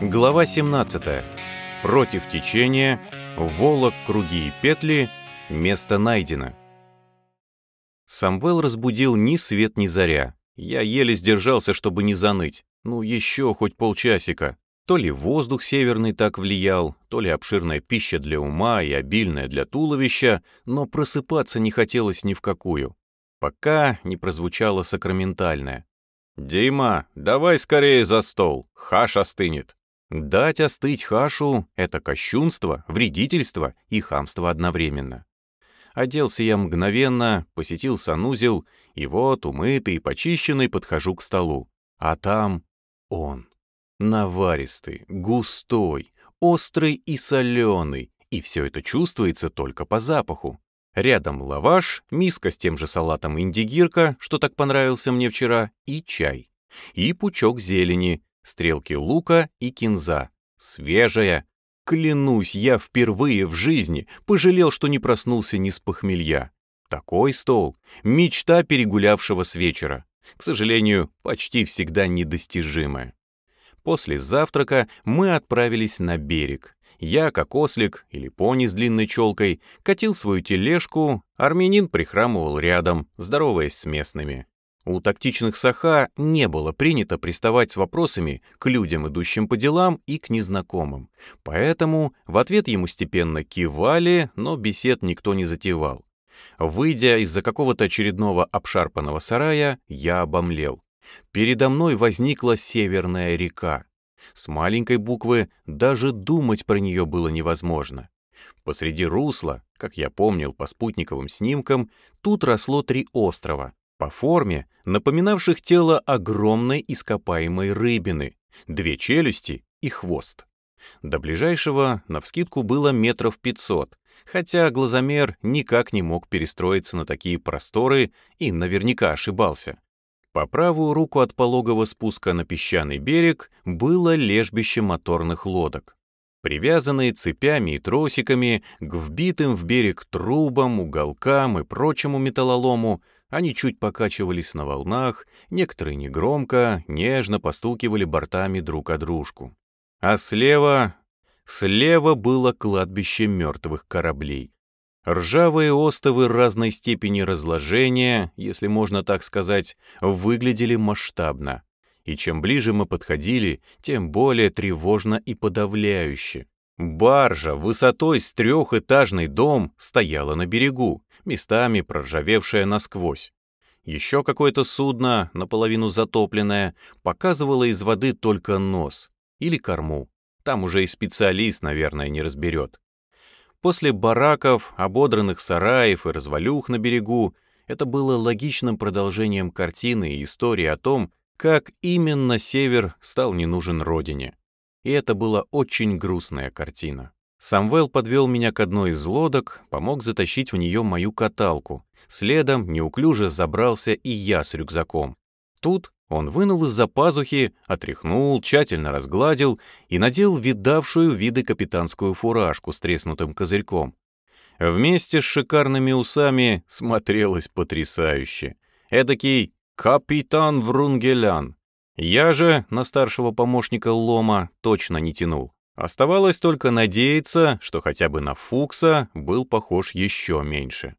Глава 17. Против течения, волок, круги и петли, место найдено. Самвел разбудил ни свет, ни заря. Я еле сдержался, чтобы не заныть. Ну, еще хоть полчасика. То ли воздух северный так влиял, то ли обширная пища для ума и обильная для туловища, но просыпаться не хотелось ни в какую. Пока не прозвучало сакраментальное. «Дима, давай скорее за стол, хаш остынет». Дать остыть хашу — это кощунство, вредительство и хамство одновременно. Оделся я мгновенно, посетил санузел, и вот, умытый и почищенный, подхожу к столу. А там он. Наваристый, густой, острый и соленый, и все это чувствуется только по запаху. Рядом лаваш, миска с тем же салатом индигирка, что так понравился мне вчера, и чай. И пучок зелени, стрелки лука и кинза. Свежая. Клянусь, я впервые в жизни пожалел, что не проснулся ни с похмелья. Такой стол — мечта перегулявшего с вечера. К сожалению, почти всегда недостижимая. После завтрака мы отправились на берег. Я, как ослик или пони с длинной челкой, катил свою тележку, армянин прихрамывал рядом, здороваясь с местными. У тактичных саха не было принято приставать с вопросами к людям, идущим по делам, и к незнакомым. Поэтому в ответ ему степенно кивали, но бесед никто не затевал. Выйдя из-за какого-то очередного обшарпанного сарая, я обомлел. Передо мной возникла Северная река. С маленькой буквы даже думать про нее было невозможно. Посреди русла, как я помнил по спутниковым снимкам, тут росло три острова, по форме напоминавших тело огромной ископаемой рыбины, две челюсти и хвост. До ближайшего, навскидку, было метров пятьсот, хотя глазомер никак не мог перестроиться на такие просторы и наверняка ошибался. По правую руку от пологого спуска на песчаный берег было лежбище моторных лодок. Привязанные цепями и тросиками к вбитым в берег трубам, уголкам и прочему металлолому, они чуть покачивались на волнах, некоторые негромко, нежно постукивали бортами друг о дружку. А слева... Слева было кладбище мертвых кораблей. Ржавые остовы разной степени разложения, если можно так сказать, выглядели масштабно. И чем ближе мы подходили, тем более тревожно и подавляюще. Баржа высотой с трехэтажный дом стояла на берегу, местами проржавевшая насквозь. Еще какое-то судно, наполовину затопленное, показывало из воды только нос или корму. Там уже и специалист, наверное, не разберет. После бараков, ободранных сараев и развалюх на берегу это было логичным продолжением картины и истории о том, как именно Север стал не нужен родине. И это была очень грустная картина. Самвел подвел меня к одной из лодок, помог затащить в нее мою каталку. Следом неуклюже забрался и я с рюкзаком. Тут он вынул из-за пазухи, отряхнул, тщательно разгладил и надел видавшую виды капитанскую фуражку с треснутым козырьком. Вместе с шикарными усами смотрелось потрясающе. Эдакий капитан Врунгелян. Я же на старшего помощника Лома точно не тянул. Оставалось только надеяться, что хотя бы на Фукса был похож еще меньше.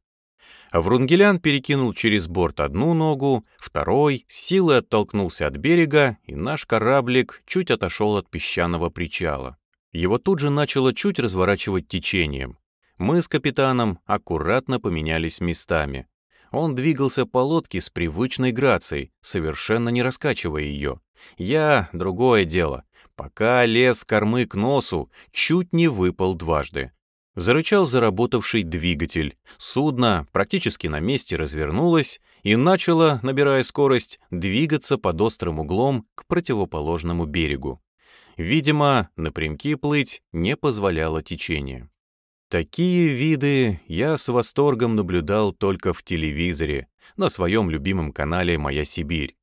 Врунгелян перекинул через борт одну ногу, второй с силой оттолкнулся от берега, и наш кораблик чуть отошел от песчаного причала. Его тут же начало чуть разворачивать течением. Мы с капитаном аккуратно поменялись местами. Он двигался по лодке с привычной грацией, совершенно не раскачивая ее. Я — другое дело. Пока лез кормы к носу, чуть не выпал дважды. Зарычал заработавший двигатель. Судно практически на месте развернулось и начало, набирая скорость, двигаться под острым углом к противоположному берегу. Видимо, напрямки плыть не позволяло течение. Такие виды я с восторгом наблюдал только в телевизоре, на своем любимом канале «Моя Сибирь».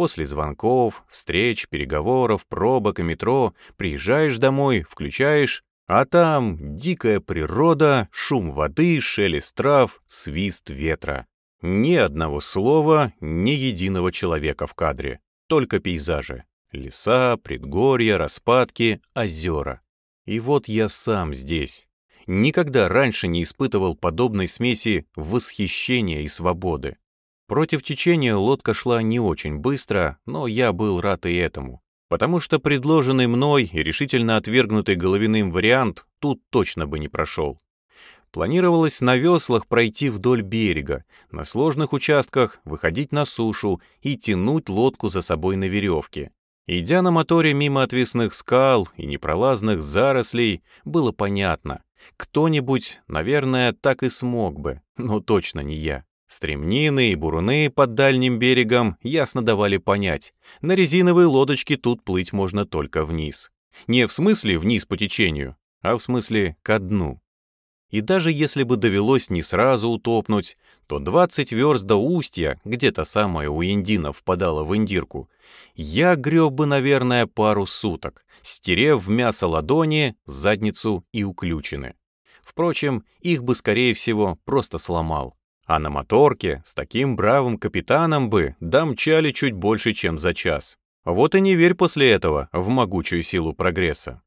После звонков, встреч, переговоров, пробок и метро приезжаешь домой, включаешь, а там дикая природа, шум воды, шелест трав, свист ветра. Ни одного слова, ни единого человека в кадре, только пейзажи. Леса, предгорья, распадки, озера. И вот я сам здесь. Никогда раньше не испытывал подобной смеси восхищения и свободы. Против течения лодка шла не очень быстро, но я был рад и этому, потому что предложенный мной и решительно отвергнутый Головиным вариант тут точно бы не прошел. Планировалось на веслах пройти вдоль берега, на сложных участках выходить на сушу и тянуть лодку за собой на веревке. Идя на моторе мимо отвесных скал и непролазных зарослей, было понятно, кто-нибудь, наверное, так и смог бы, но точно не я. Стремнины и буруны под дальним берегом ясно давали понять, на резиновой лодочке тут плыть можно только вниз. Не в смысле вниз по течению, а в смысле ко дну. И даже если бы довелось не сразу утопнуть, то 20 верст до устья, где-то самое у индинов впадало в индирку, я греб бы, наверное, пару суток, стерев в мясо ладони, задницу и уключены. Впрочем, их бы, скорее всего, просто сломал. А на моторке с таким бравым капитаном бы домчали чуть больше, чем за час. Вот и не верь после этого в могучую силу прогресса.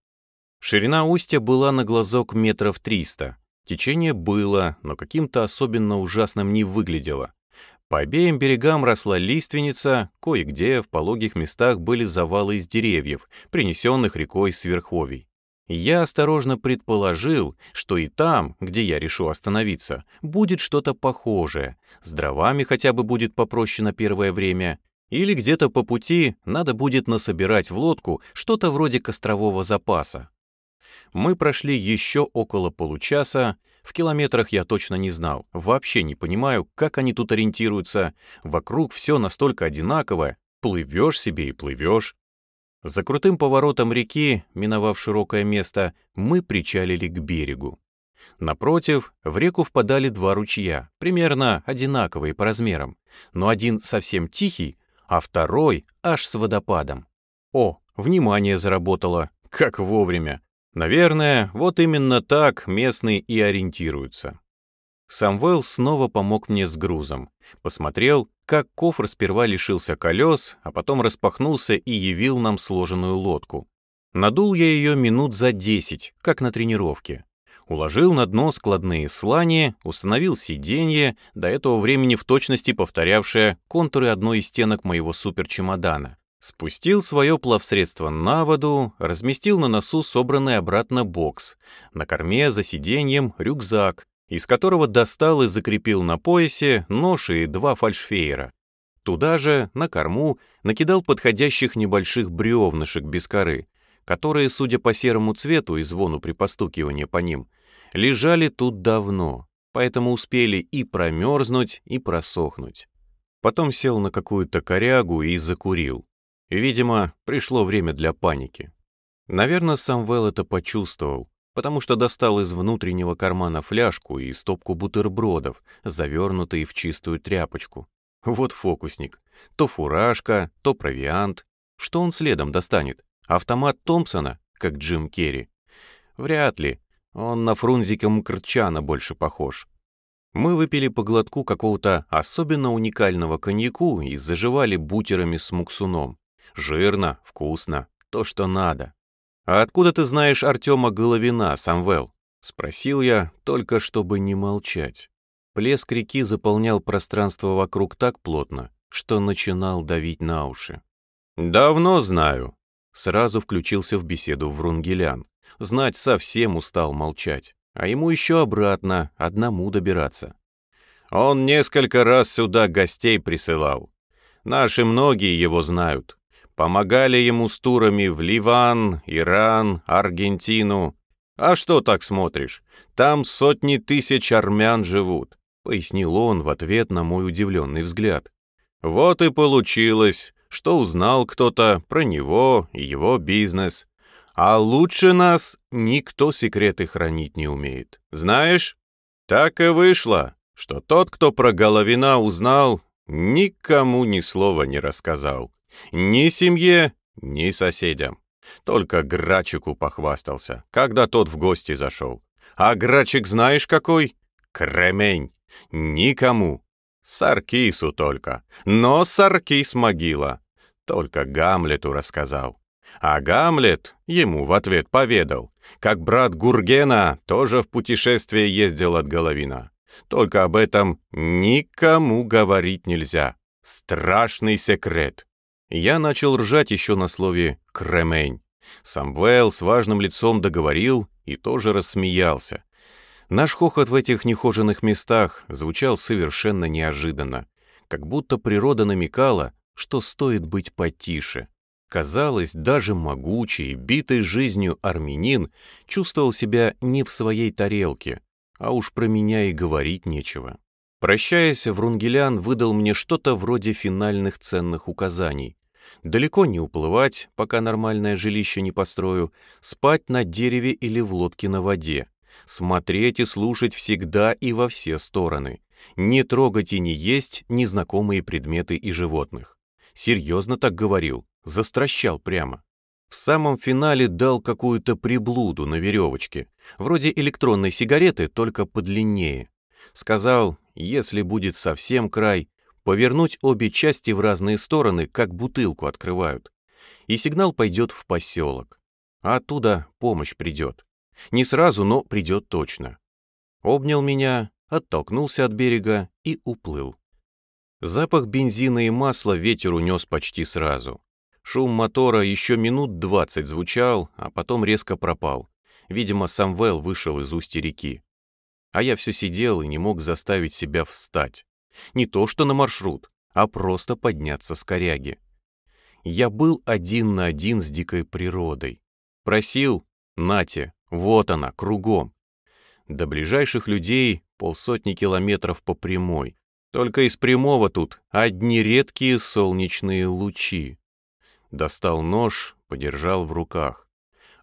Ширина устья была на глазок метров триста, Течение было, но каким-то особенно ужасным не выглядело. По обеим берегам росла лиственница, кое-где в пологих местах были завалы из деревьев, принесенных рекой с. Я осторожно предположил, что и там, где я решу остановиться, будет что-то похожее, с дровами хотя бы будет попроще на первое время, или где-то по пути надо будет насобирать в лодку что-то вроде кострового запаса. Мы прошли еще около получаса, в километрах я точно не знал, вообще не понимаю, как они тут ориентируются, вокруг все настолько одинаковое, плывешь себе и плывешь. За крутым поворотом реки, миновав широкое место, мы причалили к берегу. Напротив, в реку впадали два ручья, примерно одинаковые по размерам, но один совсем тихий, а второй аж с водопадом. О, внимание заработало, как вовремя. Наверное, вот именно так местные и ориентируются. Самвел снова помог мне с грузом. Посмотрел, как кофр сперва лишился колес, а потом распахнулся и явил нам сложенную лодку. Надул я ее минут за десять, как на тренировке. Уложил на дно складные слани, установил сиденье, до этого времени в точности повторявшее контуры одной из стенок моего суперчемодана. Спустил свое плавсредство на воду, разместил на носу собранный обратно бокс, на корме за сиденьем рюкзак, из которого достал и закрепил на поясе нож и два фальшфейера. Туда же, на корму, накидал подходящих небольших бревнышек без коры, которые, судя по серому цвету и звону при постукивании по ним, лежали тут давно, поэтому успели и промерзнуть, и просохнуть. Потом сел на какую-то корягу и закурил. Видимо, пришло время для паники. Наверное, Самвел это почувствовал, потому что достал из внутреннего кармана фляжку и стопку бутербродов, завернутые в чистую тряпочку. Вот фокусник. То фуражка, то провиант. Что он следом достанет? Автомат Томпсона, как Джим Керри? Вряд ли. Он на Фрунзика Мкрчана больше похож. Мы выпили по глотку какого-то особенно уникального коньяку и заживали бутерами с муксуном. Жирно, вкусно, то, что надо. «А откуда ты знаешь Артема Головина, Самвел?» — спросил я, только чтобы не молчать. Плеск реки заполнял пространство вокруг так плотно, что начинал давить на уши. «Давно знаю», — сразу включился в беседу Врунгелян. Знать совсем устал молчать, а ему еще обратно, одному добираться. Он несколько раз сюда гостей присылал. Наши многие его знают помогали ему с турами в Ливан, Иран, Аргентину. «А что так смотришь? Там сотни тысяч армян живут», — пояснил он в ответ на мой удивленный взгляд. «Вот и получилось, что узнал кто-то про него и его бизнес. А лучше нас никто секреты хранить не умеет. Знаешь, так и вышло, что тот, кто про Головина узнал, никому ни слова не рассказал. Ни семье, ни соседям. Только Грачику похвастался, когда тот в гости зашел. А Грачик знаешь какой? Кремень. Никому. Саркису только. Но Саркис могила. только Гамлету рассказал. А Гамлет ему в ответ поведал, как брат Гургена тоже в путешествие ездил от Головина. Только об этом никому говорить нельзя. Страшный секрет. Я начал ржать еще на слове «кремень». Самвел с важным лицом договорил и тоже рассмеялся. Наш хохот в этих нехоженных местах звучал совершенно неожиданно, как будто природа намекала, что стоит быть потише. Казалось, даже могучий, битый жизнью армянин чувствовал себя не в своей тарелке, а уж про меня и говорить нечего. Прощаясь, Врунгелян выдал мне что-то вроде финальных ценных указаний. Далеко не уплывать, пока нормальное жилище не построю, спать на дереве или в лодке на воде, смотреть и слушать всегда и во все стороны, не трогать и не есть незнакомые предметы и животных. Серьезно так говорил, застращал прямо. В самом финале дал какую-то приблуду на веревочке, вроде электронной сигареты, только подлиннее. Сказал, если будет совсем край, повернуть обе части в разные стороны, как бутылку открывают. И сигнал пойдет в поселок. А оттуда помощь придет. Не сразу, но придет точно. Обнял меня, оттолкнулся от берега и уплыл. Запах бензина и масла ветер унес почти сразу. Шум мотора еще минут двадцать звучал, а потом резко пропал. Видимо, Самвел вышел из устья реки. А я все сидел и не мог заставить себя встать. Не то что на маршрут, а просто подняться с коряги. Я был один на один с дикой природой. Просил, нате, вот она, кругом. До ближайших людей полсотни километров по прямой. Только из прямого тут одни редкие солнечные лучи. Достал нож, подержал в руках.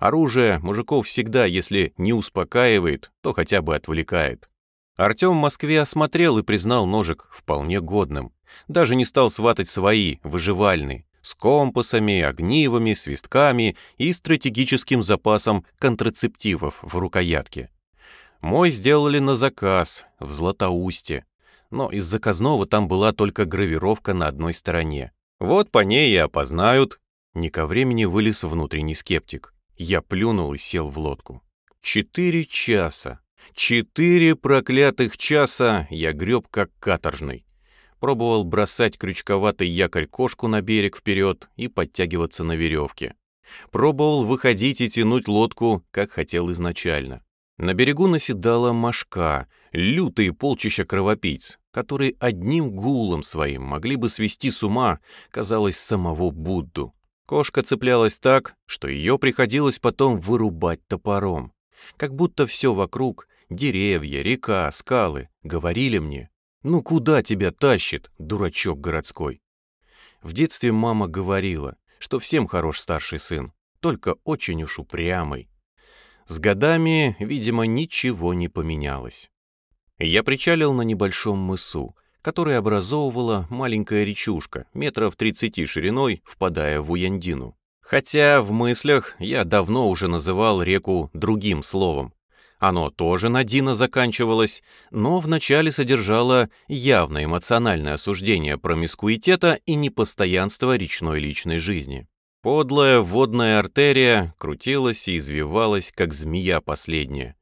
Оружие мужиков всегда, если не успокаивает, то хотя бы отвлекает. Артем в Москве осмотрел и признал ножик вполне годным. Даже не стал сватать свои, выживальные, с компасами, огнивами, свистками и стратегическим запасом контрацептивов в рукоятке. Мой сделали на заказ, в Златоусте. Но из заказного там была только гравировка на одной стороне. Вот по ней и опознают. Не ко времени вылез внутренний скептик. Я плюнул и сел в лодку. Четыре часа. Четыре проклятых часа я греб как каторжный. Пробовал бросать крючковатый якорь кошку на берег вперед и подтягиваться на веревке. Пробовал выходить и тянуть лодку, как хотел изначально. На берегу наседала мошка, лютые полчища кровопийц, которые одним гулом своим могли бы свести с ума, казалось, самого Будду. Кошка цеплялась так, что ее приходилось потом вырубать топором. Как будто все вокруг, деревья, река, скалы, говорили мне, «Ну куда тебя тащит, дурачок городской?» В детстве мама говорила, что всем хорош старший сын, только очень уж упрямый. С годами, видимо, ничего не поменялось. Я причалил на небольшом мысу, который образовывала маленькая речушка, метров 30 шириной, впадая в Уяндину. Хотя в мыслях я давно уже называл реку другим словом. Оно тоже на Дина заканчивалось, но вначале содержало явное эмоциональное осуждение промискуитета и непостоянства речной личной жизни. Подлая водная артерия крутилась и извивалась, как змея последняя.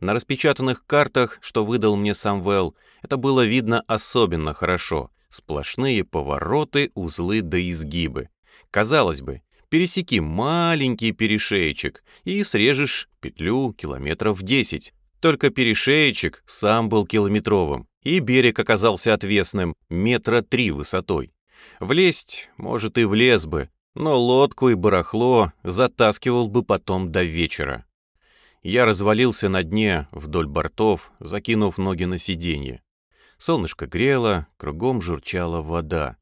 На распечатанных картах, что выдал мне Самвел, это было видно особенно хорошо. Сплошные повороты, узлы да изгибы. Казалось бы, пересеки маленький перешеечек и срежешь петлю километров 10. Только перешеечек сам был километровым, и берег оказался отвесным, метра три высотой. Влезть, может, и влез бы, но лодку и барахло затаскивал бы потом до вечера. Я развалился на дне вдоль бортов, закинув ноги на сиденье. Солнышко грело, кругом журчала вода.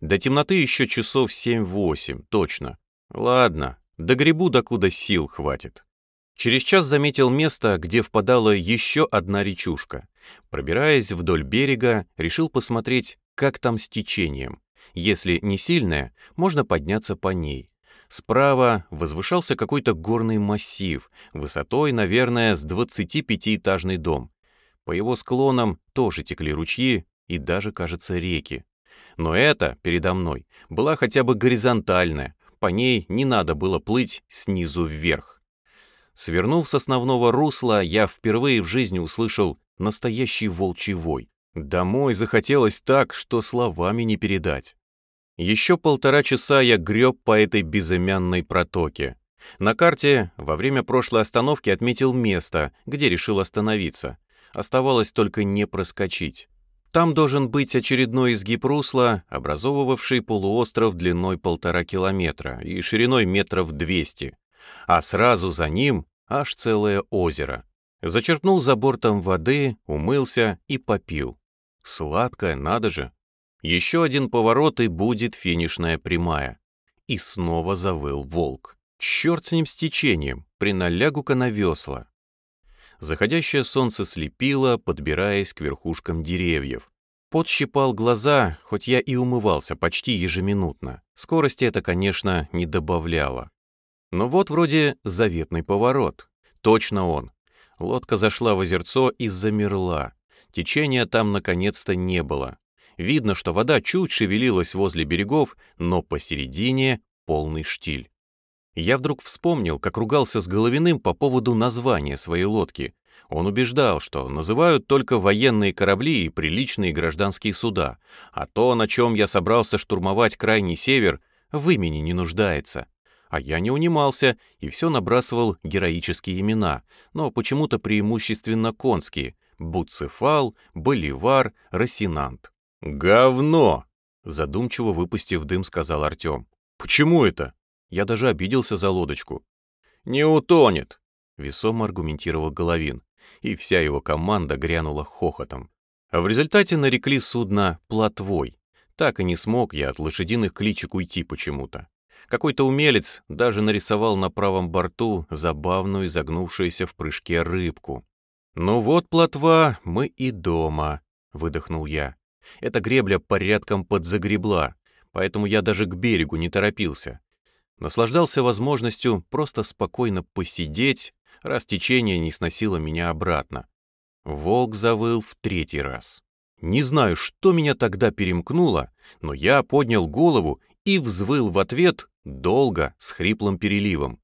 До темноты еще часов семь-восемь, точно. Ладно, до грибу докуда сил хватит. Через час заметил место, где впадала еще одна речушка. Пробираясь вдоль берега, решил посмотреть, как там с течением. Если не сильная, можно подняться по ней. Справа возвышался какой-то горный массив, высотой, наверное, с 25-этажный дом. По его склонам тоже текли ручьи и даже, кажется, реки. Но эта, передо мной, была хотя бы горизонтальная, по ней не надо было плыть снизу вверх. Свернув с основного русла, я впервые в жизни услышал настоящий волчий вой. Домой захотелось так, что словами не передать. Еще полтора часа я греб по этой безымянной протоке. На карте во время прошлой остановки отметил место, где решил остановиться. Оставалось только не проскочить. Там должен быть очередной изгиб русла, образовывавший полуостров длиной полтора километра и шириной метров двести, а сразу за ним аж целое озеро. Зачерпнул за бортом воды, умылся и попил. Сладкое, надо же. Еще один поворот, и будет финишная прямая. И снова завыл волк. Черт с ним с течением, приналягу-ка на весла. Заходящее солнце слепило, подбираясь к верхушкам деревьев. Подщипал глаза, хоть я и умывался почти ежеминутно. Скорости это, конечно, не добавляло. Но вот вроде заветный поворот. Точно он. Лодка зашла в озерцо и замерла. Течения там наконец-то не было. Видно, что вода чуть шевелилась возле берегов, но посередине полный штиль. Я вдруг вспомнил, как ругался с Головиным по поводу названия своей лодки. Он убеждал, что называют только военные корабли и приличные гражданские суда, а то, на чем я собрался штурмовать крайний север, в имени не нуждается. А я не унимался и все набрасывал героические имена, но почему-то преимущественно конские — Буцефал, Боливар, Росинант. «Говно!» — задумчиво выпустив дым, сказал Артем. «Почему это?» Я даже обиделся за лодочку. «Не утонет!» — весомо аргументировал Головин, и вся его команда грянула хохотом. А в результате нарекли судно «плотвой». Так и не смог я от лошадиных кличек уйти почему-то. Какой-то умелец даже нарисовал на правом борту забавную изогнувшуюся в прыжке рыбку. «Ну вот, плотва, мы и дома», — выдохнул я. Эта гребля порядком подзагребла, поэтому я даже к берегу не торопился наслаждался возможностью просто спокойно посидеть, раз течение не сносило меня обратно. Волк завыл в третий раз. Не знаю, что меня тогда перемкнуло, но я поднял голову и взвыл в ответ долго, с хриплым переливом.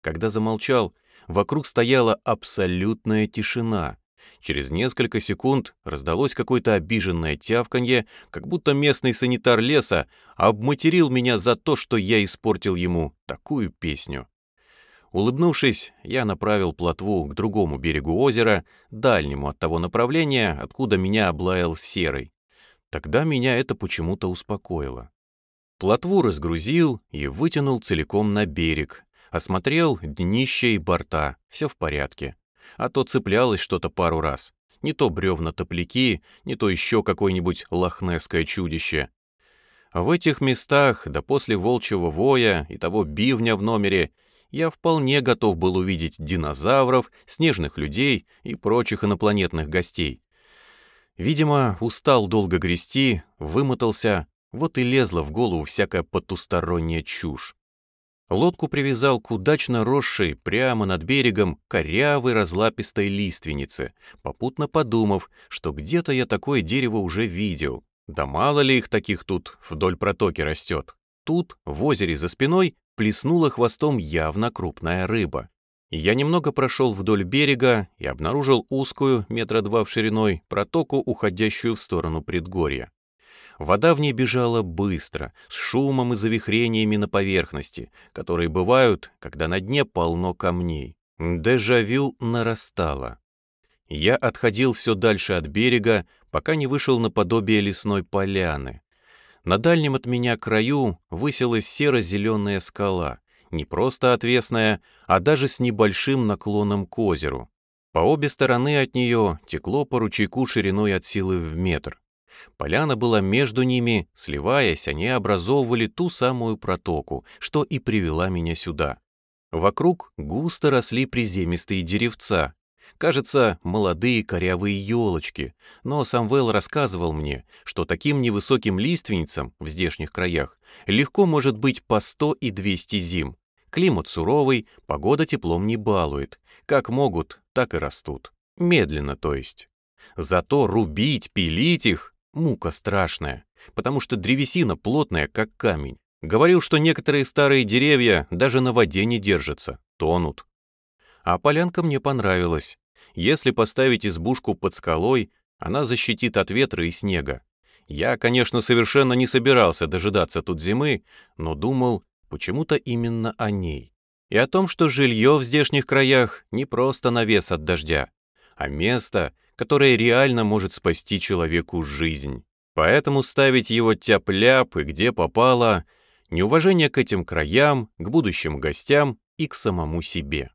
Когда замолчал, вокруг стояла абсолютная тишина. Через несколько секунд раздалось какое-то обиженное тявканье, как будто местный санитар леса обматерил меня за то, что я испортил ему такую песню. Улыбнувшись, я направил плотву к другому берегу озера, дальнему от того направления, откуда меня облаял серый. Тогда меня это почему-то успокоило. Плотву разгрузил и вытянул целиком на берег, осмотрел днище и борта, все в порядке а то цеплялось что-то пару раз. Не то бревна-топляки, не то еще какое-нибудь лохнесское чудище. А в этих местах, да после волчьего воя и того бивня в номере, я вполне готов был увидеть динозавров, снежных людей и прочих инопланетных гостей. Видимо, устал долго грести, вымотался, вот и лезла в голову всякая потусторонняя чушь. Лодку привязал к удачно росшей прямо над берегом корявой разлапистой лиственнице, попутно подумав, что где-то я такое дерево уже видел. Да мало ли их таких тут вдоль протоки растет. Тут, в озере за спиной, плеснула хвостом явно крупная рыба. Я немного прошел вдоль берега и обнаружил узкую, метра два в шириной, протоку, уходящую в сторону предгорья. Вода в ней бежала быстро, с шумом и завихрениями на поверхности, которые бывают, когда на дне полно камней. Дежавю нарастало. Я отходил все дальше от берега, пока не вышел на подобие лесной поляны. На дальнем от меня краю высилась серо-зеленая скала, не просто отвесная, а даже с небольшим наклоном к озеру. По обе стороны от нее текло по ручейку шириной от силы в метр. Поляна была между ними, сливаясь, они образовывали ту самую протоку, что и привела меня сюда. Вокруг густо росли приземистые деревца, кажется, молодые корявые елочки, но Самвел рассказывал мне, что таким невысоким лиственницам в здешних краях легко может быть по 100 и 200 зим. Климат суровый, погода теплом не балует. Как могут, так и растут. Медленно, то есть. Зато рубить, пилить их мука страшная. потому что древесина плотная, как камень. Говорил, что некоторые старые деревья даже на воде не держатся, тонут. А полянка мне понравилась. Если поставить избушку под скалой, она защитит от ветра и снега. Я, конечно, совершенно не собирался дожидаться тут зимы, но думал почему-то именно о ней. И о том, что жилье в здешних краях не просто навес от дождя, а место, которое реально может спасти человеку жизнь. Поэтому ставить его тяп-ляп и где попало — неуважение к этим краям, к будущим гостям и к самому себе.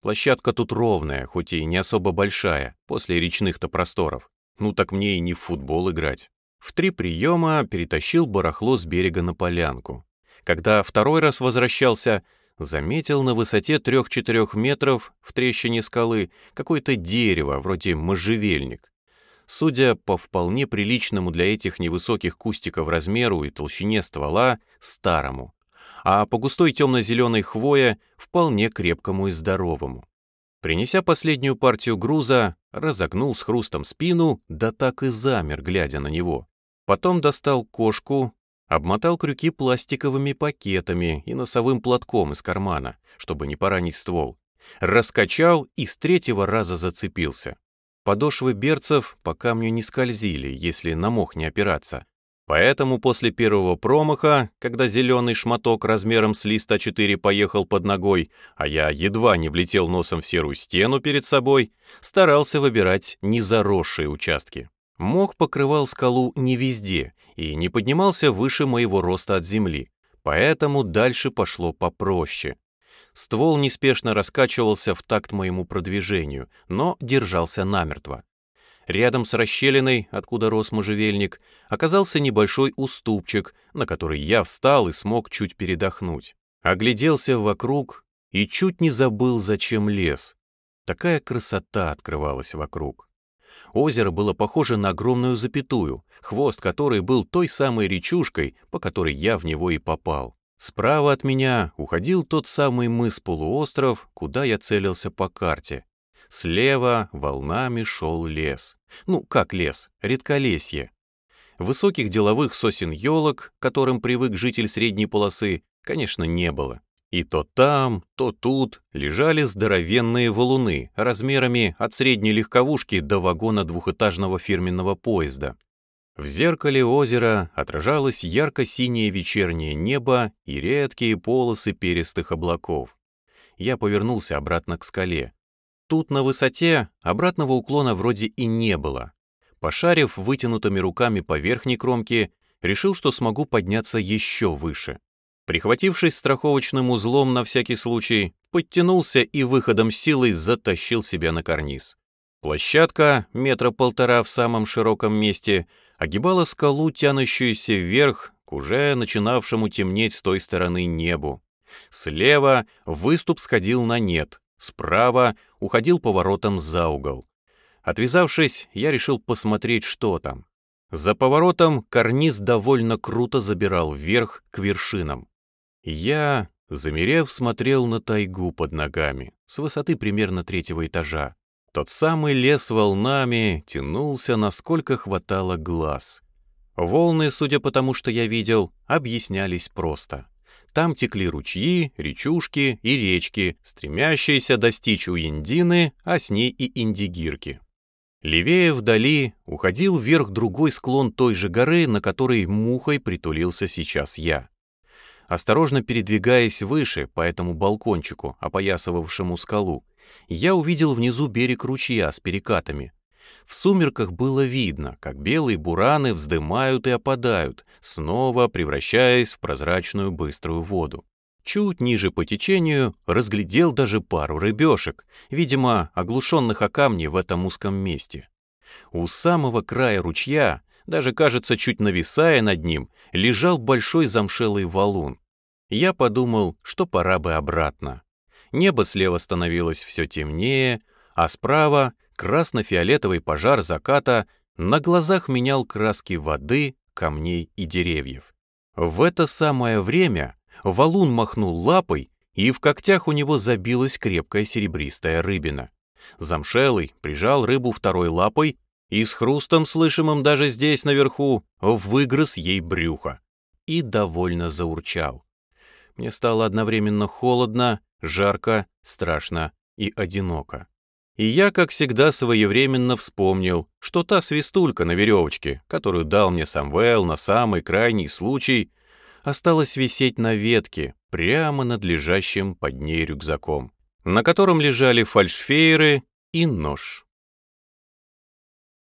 Площадка тут ровная, хоть и не особо большая, после речных-то просторов. Ну так мне и не в футбол играть. В три приема перетащил барахло с берега на полянку. Когда второй раз возвращался, заметил на высоте 3-4 метров в трещине скалы какое-то дерево, вроде можжевельник. Судя по вполне приличному для этих невысоких кустиков размеру и толщине ствола, старому, а по густой темно-зеленой хвое вполне крепкому и здоровому. Принеся последнюю партию груза, разогнул с хрустом спину, да так и замер, глядя на него. Потом достал кошку, обмотал крюки пластиковыми пакетами и носовым платком из кармана, чтобы не поранить ствол. Раскачал и с третьего раза зацепился. Подошвы берцев по камню не скользили, если на мох не опираться. Поэтому после первого промаха, когда зеленый шматок размером с листа 4 поехал под ногой, а я едва не влетел носом в серую стену перед собой, старался выбирать незаросшие участки. Мох покрывал скалу не везде и не поднимался выше моего роста от земли, поэтому дальше пошло попроще. Ствол неспешно раскачивался в такт моему продвижению, но держался намертво. Рядом с расщелиной, откуда рос можжевельник, оказался небольшой уступчик, на который я встал и смог чуть передохнуть. Огляделся вокруг и чуть не забыл, зачем лес. Такая красота открывалась вокруг. Озеро было похоже на огромную запятую, хвост которой был той самой речушкой, по которой я в него и попал. Справа от меня уходил тот самый мыс-полуостров, куда я целился по карте. Слева волнами шел лес. Ну, как лес, редколесье. Высоких деловых сосен елок, которым привык житель средней полосы, конечно, не было. И то там, то тут лежали здоровенные валуны размерами от средней легковушки до вагона двухэтажного фирменного поезда. В зеркале озера отражалось ярко-синее вечернее небо и редкие полосы перистых облаков. Я повернулся обратно к скале. Тут на высоте обратного уклона вроде и не было. Пошарив вытянутыми руками по верхней кромке, решил, что смогу подняться еще выше. Прихватившись страховочным узлом на всякий случай, подтянулся и выходом силой затащил себя на карниз. Площадка, метра полтора в самом широком месте, огибала скалу, тянущуюся вверх к уже начинавшему темнеть с той стороны небу. Слева выступ сходил на нет, справа уходил поворотом за угол. Отвязавшись, я решил посмотреть, что там. За поворотом карниз довольно круто забирал вверх к вершинам. Я, замерев, смотрел на тайгу под ногами, с высоты примерно третьего этажа. Тот самый лес волнами тянулся, насколько хватало глаз. Волны, судя по тому, что я видел, объяснялись просто. Там текли ручьи, речушки и речки, стремящиеся достичь Уиндины, а с ней и Индигирки. Левее вдали уходил вверх другой склон той же горы, на которой мухой притулился сейчас я. Осторожно передвигаясь выше по этому балкончику, опоясывавшему скалу, я увидел внизу берег ручья с перекатами. В сумерках было видно, как белые бураны вздымают и опадают, снова превращаясь в прозрачную быструю воду. Чуть ниже по течению разглядел даже пару рыбешек, видимо, оглушенных о камни в этом узком месте. У самого края ручья, даже, кажется, чуть нависая над ним, лежал большой замшелый валун. Я подумал, что пора бы обратно. Небо слева становилось все темнее, а справа красно-фиолетовый пожар заката на глазах менял краски воды, камней и деревьев. В это самое время валун махнул лапой, и в когтях у него забилась крепкая серебристая рыбина. Замшелый прижал рыбу второй лапой и с хрустом, слышимым даже здесь наверху, выгрыз ей брюхо и довольно заурчал. Мне стало одновременно холодно, жарко, страшно и одиноко. И я, как всегда, своевременно вспомнил, что та свистулька на веревочке, которую дал мне Самвел на самый крайний случай, осталась висеть на ветке, прямо над лежащим под ней рюкзаком, на котором лежали фальшфейеры и нож.